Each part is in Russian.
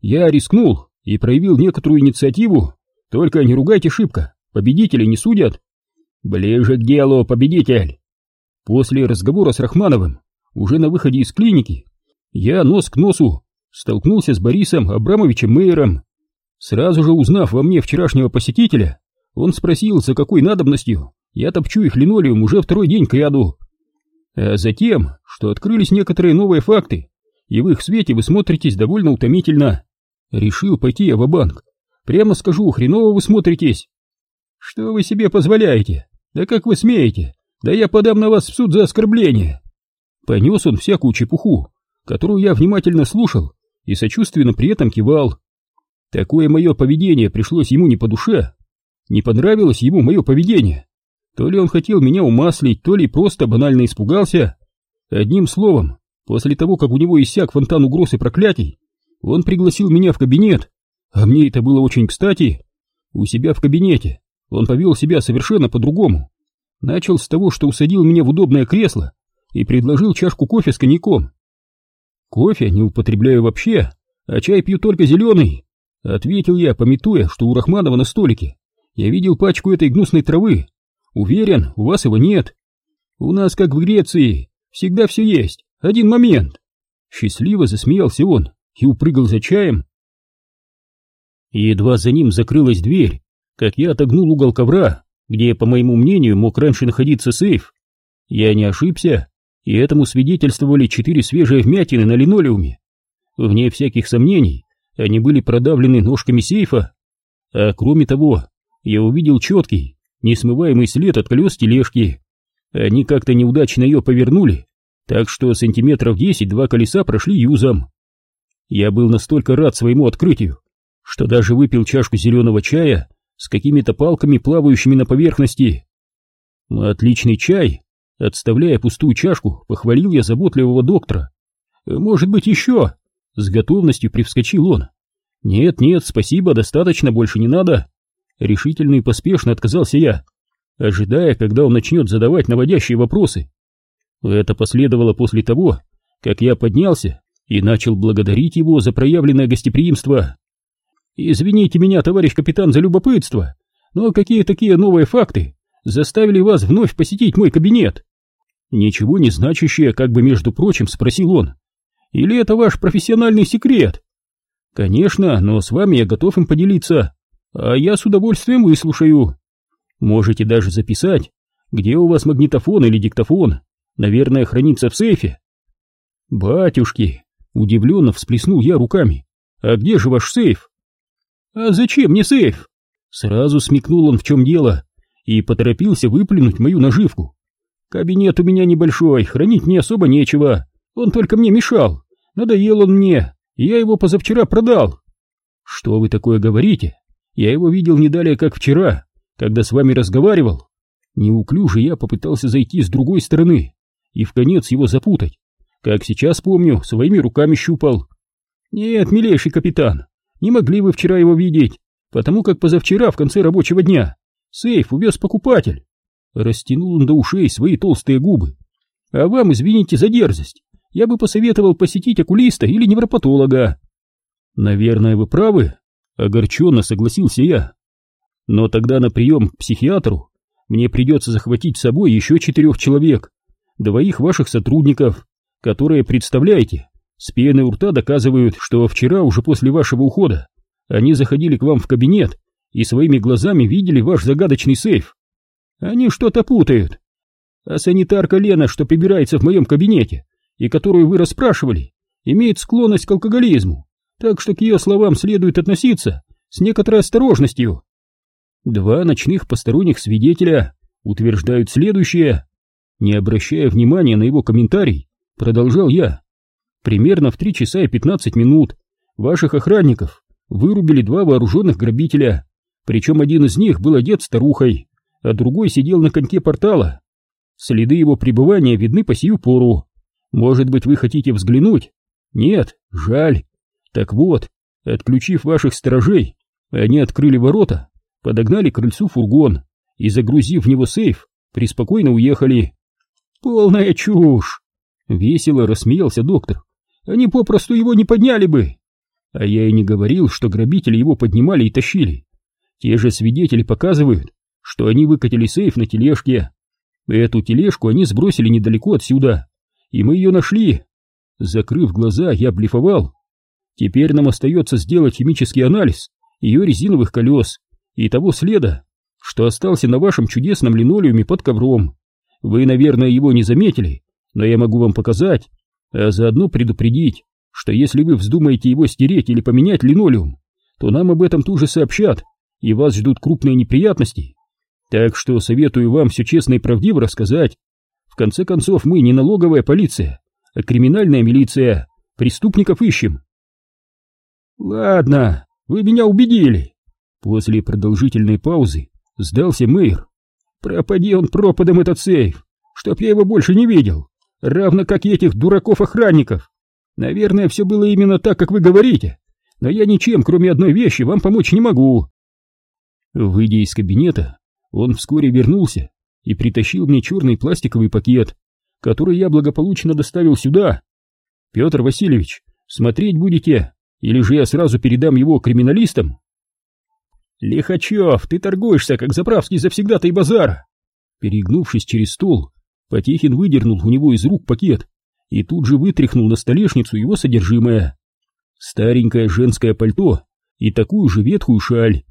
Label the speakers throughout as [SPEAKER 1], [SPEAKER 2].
[SPEAKER 1] Я рискнул и проявил некоторую инициативу. Только не ругайте шибко, победители не судят. Ближе к делу, победитель. После разговора с Рахмановым, уже на выходе из клиники, я нос к носу столкнулся с Борисом Абрамовичем Мейером. Сразу же узнав во мне вчерашнего посетителя, он спросил, за какой надобностью я топчу их линолеум уже второй день к ряду. А затем, что открылись некоторые новые факты, и в их свете вы смотритесь довольно утомительно. Решил пойти я в банк Прямо скажу, хреново вы смотритесь. Что вы себе позволяете? Да как вы смеете? Да я подам на вас в суд за оскорбление. Понес он всякую чепуху, которую я внимательно слушал и сочувственно при этом кивал. Такое мое поведение пришлось ему не по душе. Не понравилось ему мое поведение. То ли он хотел меня умаслить, то ли просто банально испугался. Одним словом, после того, как у него иссяк фонтан угроз и проклятий, он пригласил меня в кабинет, а мне это было очень кстати. У себя в кабинете он повел себя совершенно по-другому. Начал с того, что усадил меня в удобное кресло и предложил чашку кофе с коньяком. Кофе не употребляю вообще, а чай пью только зеленый, ответил я, пометуя, что у Рахманова на столике я видел пачку этой гнусной травы. Уверен, у вас его нет. У нас, как в Греции, всегда все есть. Один момент. Счастливо засмеялся он и упрыгал за чаем. Едва за ним закрылась дверь, как я отогнул угол ковра, где, по моему мнению, мог раньше находиться сейф. Я не ошибся, и этому свидетельствовали четыре свежие вмятины на линолеуме. Вне всяких сомнений, они были продавлены ножками сейфа. А кроме того, я увидел четкий, несмываемый след от колес тележки. Они как-то неудачно ее повернули, так что сантиметров десять два колеса прошли юзом. Я был настолько рад своему открытию, что даже выпил чашку зеленого чая с какими-то палками, плавающими на поверхности. Отличный чай. Отставляя пустую чашку, похвалил я заботливого доктора. Может быть, еще? С готовностью привскочил он. Нет, нет, спасибо, достаточно, больше не надо. Решительно и поспешно отказался я, ожидая, когда он начнет задавать наводящие вопросы. Это последовало после того, как я поднялся и начал благодарить его за проявленное гостеприимство. Извините меня, товарищ капитан, за любопытство, но какие такие новые факты заставили вас вновь посетить мой кабинет? Ничего не значащее, как бы между прочим, спросил он. Или это ваш профессиональный секрет? Конечно, но с вами я готов им поделиться, а я с удовольствием выслушаю. Можете даже записать, где у вас магнитофон или диктофон. Наверное, хранится в сейфе. Батюшки, удивленно всплеснул я руками. А где же ваш сейф? «А зачем мне сейф?» Сразу смекнул он, в чем дело, и поторопился выплюнуть мою наживку. «Кабинет у меня небольшой, хранить мне особо нечего, он только мне мешал, надоел он мне, я его позавчера продал». «Что вы такое говорите? Я его видел не далее, как вчера, когда с вами разговаривал. Неуклюже я попытался зайти с другой стороны и в конец его запутать. Как сейчас помню, своими руками щупал. Нет, милейший капитан, не могли вы вчера его видеть, потому как позавчера в конце рабочего дня сейф увез покупатель. Растянул он до ушей свои толстые губы. А вам, извините за дерзость, я бы посоветовал посетить окулиста или невропатолога. Наверное, вы правы, огорченно согласился я. Но тогда на прием к психиатру мне придется захватить с собой еще четырех человек, двоих ваших сотрудников, которые, представляете, с пены у рта доказывают, что вчера, уже после вашего ухода, они заходили к вам в кабинет и своими глазами видели ваш загадочный сейф. Они что-то путают. А санитарка Лена, что прибирается в моем кабинете, и которую вы расспрашивали, имеет склонность к алкоголизму, так что к ее словам следует относиться с некоторой осторожностью. Два ночных посторонних свидетеля утверждают следующее. Не обращая внимания на его комментарий, продолжал я. Примерно в 3 часа и 15 минут ваших охранников вырубили два вооруженных грабителя, причем один из них был одет старухой, а другой сидел на коньке портала. Следы его пребывания видны по сию пору. Может быть, вы хотите взглянуть? Нет, жаль. Так вот, отключив ваших сторожей, они открыли ворота, подогнали к крыльцу фургон и, загрузив в него сейф, преспокойно уехали. Полная чушь! Весело рассмеялся доктор. Они попросту его не подняли бы. А я и не говорил, что грабители его поднимали и тащили. Те же свидетели показывают, что они выкатили сейф на тележке. Эту тележку они сбросили недалеко отсюда, и мы ее нашли. Закрыв глаза, я блефовал. Теперь нам остается сделать химический анализ ее резиновых колес и того следа, что остался на вашем чудесном линолеуме под ковром. Вы, наверное, его не заметили, но я могу вам показать, а заодно предупредить, что если вы вздумаете его стереть или поменять линолеум, то нам об этом тут же сообщат, и вас ждут крупные неприятности. Так что советую вам все честно и правдиво рассказать. В конце концов, мы не налоговая полиция, а криминальная милиция. Преступников ищем. Ладно, вы меня убедили. После продолжительной паузы сдался мэр. Пропади он пропадом этот сейф, чтоб я его больше не видел, равно как и этих дураков-охранников. Наверное, все было именно так, как вы говорите, но я ничем, кроме одной вещи, вам помочь не могу. Выйдя из кабинета, он вскоре вернулся и притащил мне черный пластиковый пакет, который я благополучно доставил сюда. Петр Васильевич, смотреть будете, или же я сразу передам его криминалистам? Лихачев, ты торгуешься, как заправский завсегдатый базара. Перегнувшись через стол, Потехин выдернул у него из рук пакет и тут же вытряхнул на столешницу его содержимое. Старенькое женское пальто и такую же ветхую шаль.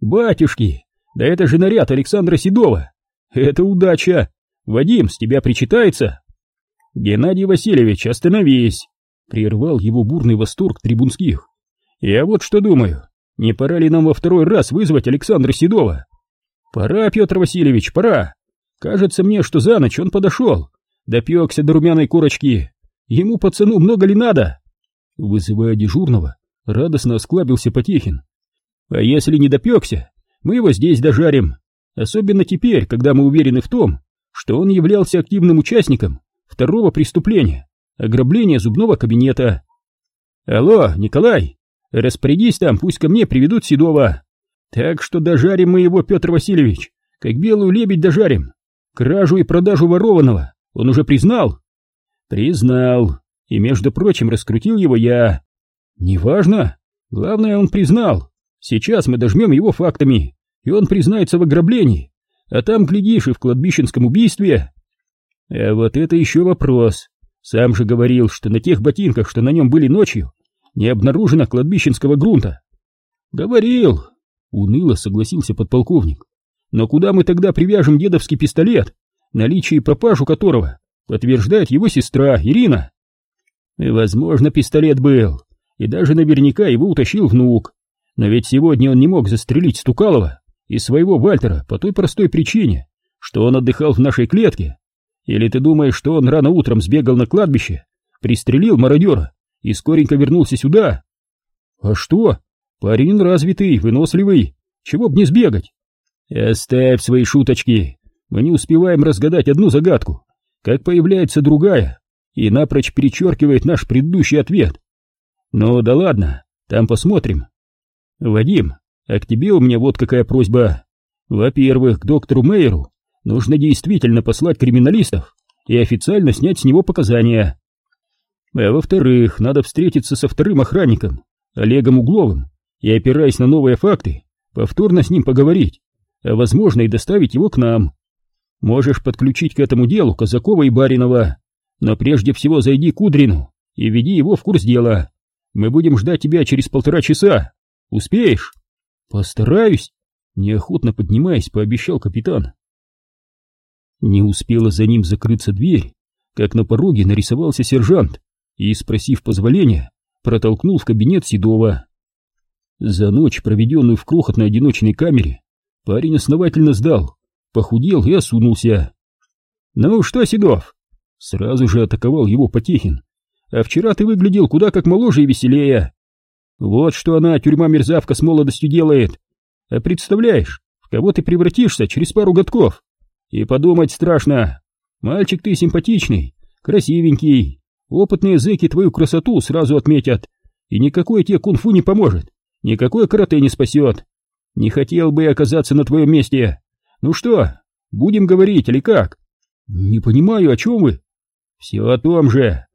[SPEAKER 1] «Батюшки, да это же наряд Александра Седова! Это удача! Вадим, с тебя причитается?» «Геннадий Васильевич, остановись!» — прервал его бурный восторг трибунских. «Я вот что думаю, не пора ли нам во второй раз вызвать Александра Седова?» «Пора, Петр Васильевич, пора! Кажется мне, что за ночь он подошел, допекся до румяной корочки. Ему пацану много ли надо?» Вызывая дежурного, радостно осклабился Потехин. «А если не допекся, мы его здесь дожарим. Особенно теперь, когда мы уверены в том, что он являлся активным участником второго преступления — ограбления зубного кабинета. Алло, Николай, распорядись там, пусть ко мне приведут Седова. Так что дожарим мы его, Петр Васильевич, как белую лебедь дожарим. Кражу и продажу ворованного он уже признал? Признал. И, между прочим, раскрутил его я. Неважно. Главное, он признал. Сейчас мы дожмем его фактами, и он признается в ограблении, а там, глядишь, и в кладбищенском убийстве. А вот это еще вопрос. Сам же говорил, что на тех ботинках, что на нем были ночью, не обнаружено кладбищенского грунта. Говорил, уныло согласился подполковник. Но куда мы тогда привяжем дедовский пистолет, наличие и пропажу которого подтверждает его сестра Ирина? Возможно, пистолет был, и даже наверняка его утащил внук. Но ведь сегодня он не мог застрелить Стукалова и своего Вальтера по той простой причине, что он отдыхал в нашей клетке. Или ты думаешь, что он рано утром сбегал на кладбище, пристрелил мародера и скоренько вернулся сюда? А что? Парень развитый, выносливый, чего б не сбегать? Оставь свои шуточки, мы не успеваем разгадать одну загадку, как появляется другая и напрочь перечеркивает наш предыдущий ответ. Ну да ладно, там посмотрим. Вадим, а к тебе у меня вот какая просьба. Во-первых, к доктору Мейеру нужно действительно послать криминалистов и официально снять с него показания. А во-вторых, надо встретиться со вторым охранником, Олегом Угловым, и, опираясь на новые факты, повторно с ним поговорить, возможно и доставить его к нам. Можешь подключить к этому делу Казакова и Баринова, но прежде всего зайди к Кудрину и веди его в курс дела. Мы будем ждать тебя через полтора часа. Успеешь? Постараюсь, неохотно поднимаясь, пообещал капитан. Не успела за ним закрыться дверь, как на пороге нарисовался сержант и, спросив позволения, протолкнул в кабинет Седова. За ночь, проведенную в крохотной одиночной камере, парень основательно сдал, похудел и осунулся. «Ну что, Седов?» Сразу же атаковал его Потехин. «А вчера ты выглядел куда как моложе и веселее. Вот что она, тюрьма-мерзавка, с молодостью делает. А представляешь, в кого ты превратишься через пару годков? И подумать страшно. Мальчик ты симпатичный, красивенький. Опытные зэки твою красоту сразу отметят. И никакой тебе кунг-фу не поможет. Никакое карате не спасет. Не хотел бы я оказаться на твоем месте. Ну что, будем говорить или как? Не понимаю, о чем вы? Все о том же.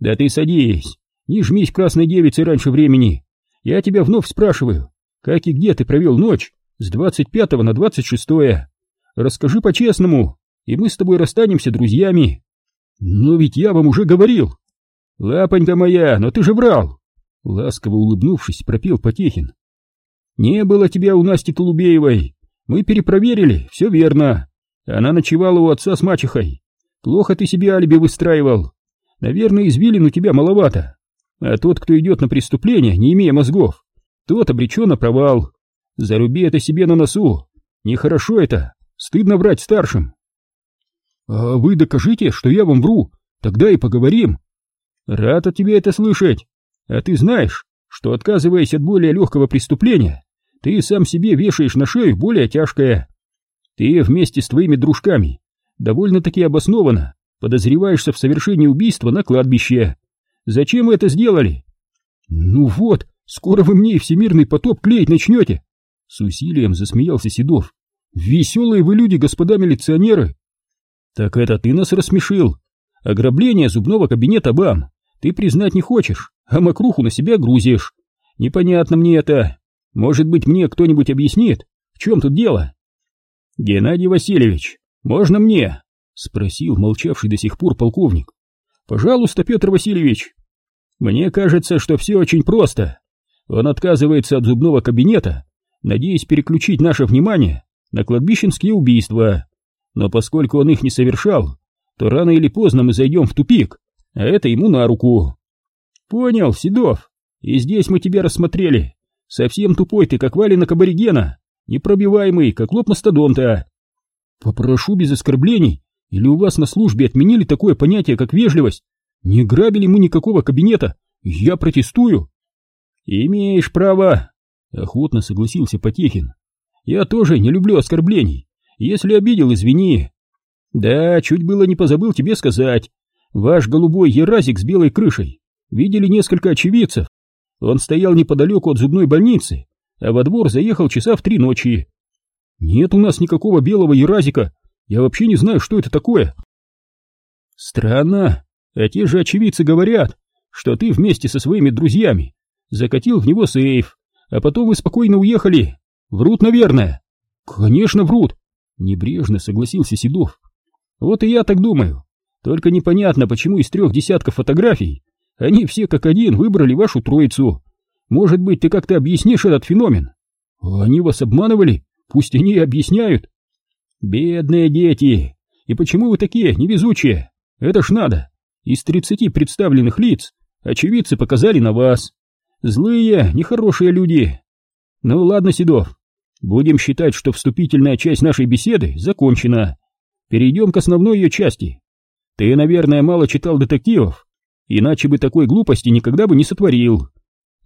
[SPEAKER 1] Да ты садись, не жмись красной девице раньше времени. я тебя вновь спрашиваю, как и где ты провел ночь с 25 на 26 -е? Расскажи по-честному, и мы с тобой расстанемся друзьями. Но ведь я вам уже говорил. Лапонька моя, но ты же врал. Ласково улыбнувшись, пропел Потехин. Не было тебя у Насти Толубеевой. Мы перепроверили, все верно. Она ночевала у отца с мачехой. Плохо ты себе алиби выстраивал. Наверное, извилин у тебя маловато. А тот, кто идет на преступление, не имея мозгов, тот обречен на провал. Заруби это себе на носу. Нехорошо это. Стыдно врать старшим. А вы докажите, что я вам вру. Тогда и поговорим. Рад от тебя это слышать. А ты знаешь, что отказываясь от более легкого преступления, ты сам себе вешаешь на шею более тяжкое. Ты вместе с твоими дружками довольно-таки обоснованно подозреваешься в совершении убийства на кладбище. Зачем вы это сделали? Ну вот, скоро вы мне и всемирный потоп клеить начнете. С усилием засмеялся Седов. Веселые вы люди, господа милиционеры. Так это ты нас рассмешил. Ограбление зубного кабинета БАМ ты признать не хочешь, а мокруху на себя грузишь. Непонятно мне это. Может быть, мне кто-нибудь объяснит, в чем тут дело? Геннадий Васильевич, можно мне? Спросил молчавший до сих пор полковник. Пожалуйста, Петр Васильевич. Мне кажется, что все очень просто. Он отказывается от зубного кабинета, надеясь переключить наше внимание на кладбищенские убийства. Но поскольку он их не совершал, то рано или поздно мы зайдем в тупик, а это ему на руку. Понял, Седов, и здесь мы тебя рассмотрели. Совсем тупой ты, как валенок аборигена, непробиваемый, как лоб мастодонта. Попрошу без оскорблений, или у вас на службе отменили такое понятие, как вежливость? Не грабили мы никакого кабинета, я протестую. Имеешь право, охотно согласился Потехин. Я тоже не люблю оскорблений. Если обидел, извини. Да, чуть было не позабыл тебе сказать. Ваш голубой еразик с белой крышей видели несколько очевидцев. Он стоял неподалеку от зубной больницы, а во двор заехал часа в три ночи. Нет у нас никакого белого еразика. Я вообще не знаю, что это такое. Странно. А те же очевидцы говорят, что ты вместе со своими друзьями закатил в него сейф, а потом вы спокойно уехали. Врут, наверное. Конечно, врут. Небрежно согласился Седов. Вот и я так думаю. Только непонятно, почему из трех десятков фотографий они все как один выбрали вашу троицу. Может быть, ты как-то объяснишь этот феномен? Они вас обманывали? Пусть они и объясняют. Бедные дети! И почему вы такие невезучие? Это ж надо. Из тридцати представленных лиц очевидцы показали на вас. Злые, нехорошие люди. Ну ладно, Седов, Будем считать, что вступительная часть нашей беседы закончена. Перейдем к основной ее части. Ты, наверное, мало читал детективов, иначе бы такой глупости никогда бы не сотворил.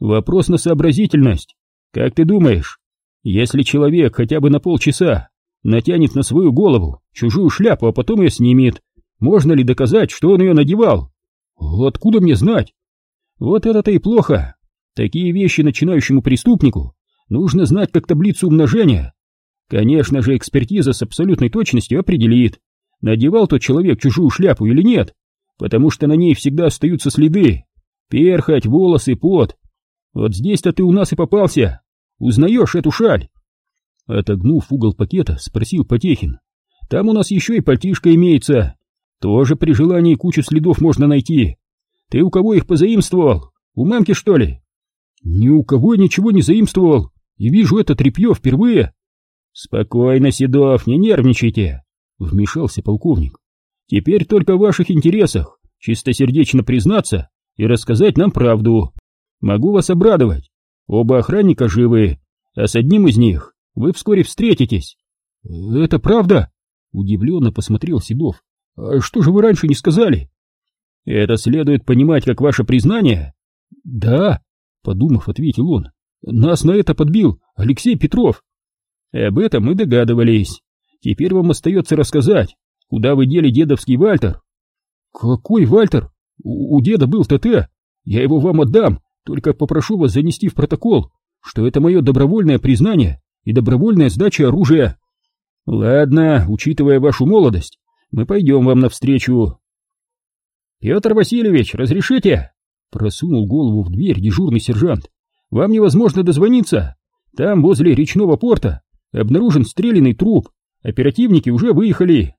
[SPEAKER 1] Вопрос на сообразительность. Как ты думаешь, если человек хотя бы на полчаса натянет на свою голову чужую шляпу, а потом ее снимет, можно ли доказать, что он ее надевал? Откуда мне знать? Вот это-то и плохо. Такие вещи начинающему преступнику Нужно знать как таблицу умножения. Конечно же, экспертиза с абсолютной точностью определит, надевал тот человек чужую шляпу или нет, потому что на ней всегда остаются следы. Перхоть, волосы, пот. Вот здесь-то ты у нас и попался. Узнаешь эту шаль? Отогнув угол пакета, спросил Потехин. Там у нас еще и пальтишка имеется. Тоже при желании кучу следов можно найти. Ты у кого их позаимствовал? У мамки, что ли? Ни у кого ничего не заимствовал и вижу это тряпье впервые. Спокойно, Седов, не нервничайте, вмешался полковник. Теперь только в ваших интересах чистосердечно признаться и рассказать нам правду. Могу вас обрадовать. Оба охранника живы, а с одним из них вы вскоре встретитесь. Это правда? Удивленно посмотрел Седов. А что же вы раньше не сказали? Это следует понимать как ваше признание? Да, подумав, ответил он. Нас на это подбил Алексей Петров. Об этом мы догадывались. Теперь вам остается рассказать, куда вы дели дедовский Вальтер. Какой Вальтер? У, у деда был ТТ. Я его вам отдам, только попрошу вас занести в протокол, что это мое добровольное признание и добровольная сдача оружия. Ладно, учитывая вашу молодость, мы пойдем вам навстречу. Петр Васильевич, разрешите? Просунул голову в дверь дежурный сержант. вам невозможно дозвониться. Там, возле речного порта, обнаружен стрелянный труп. Оперативники уже выехали.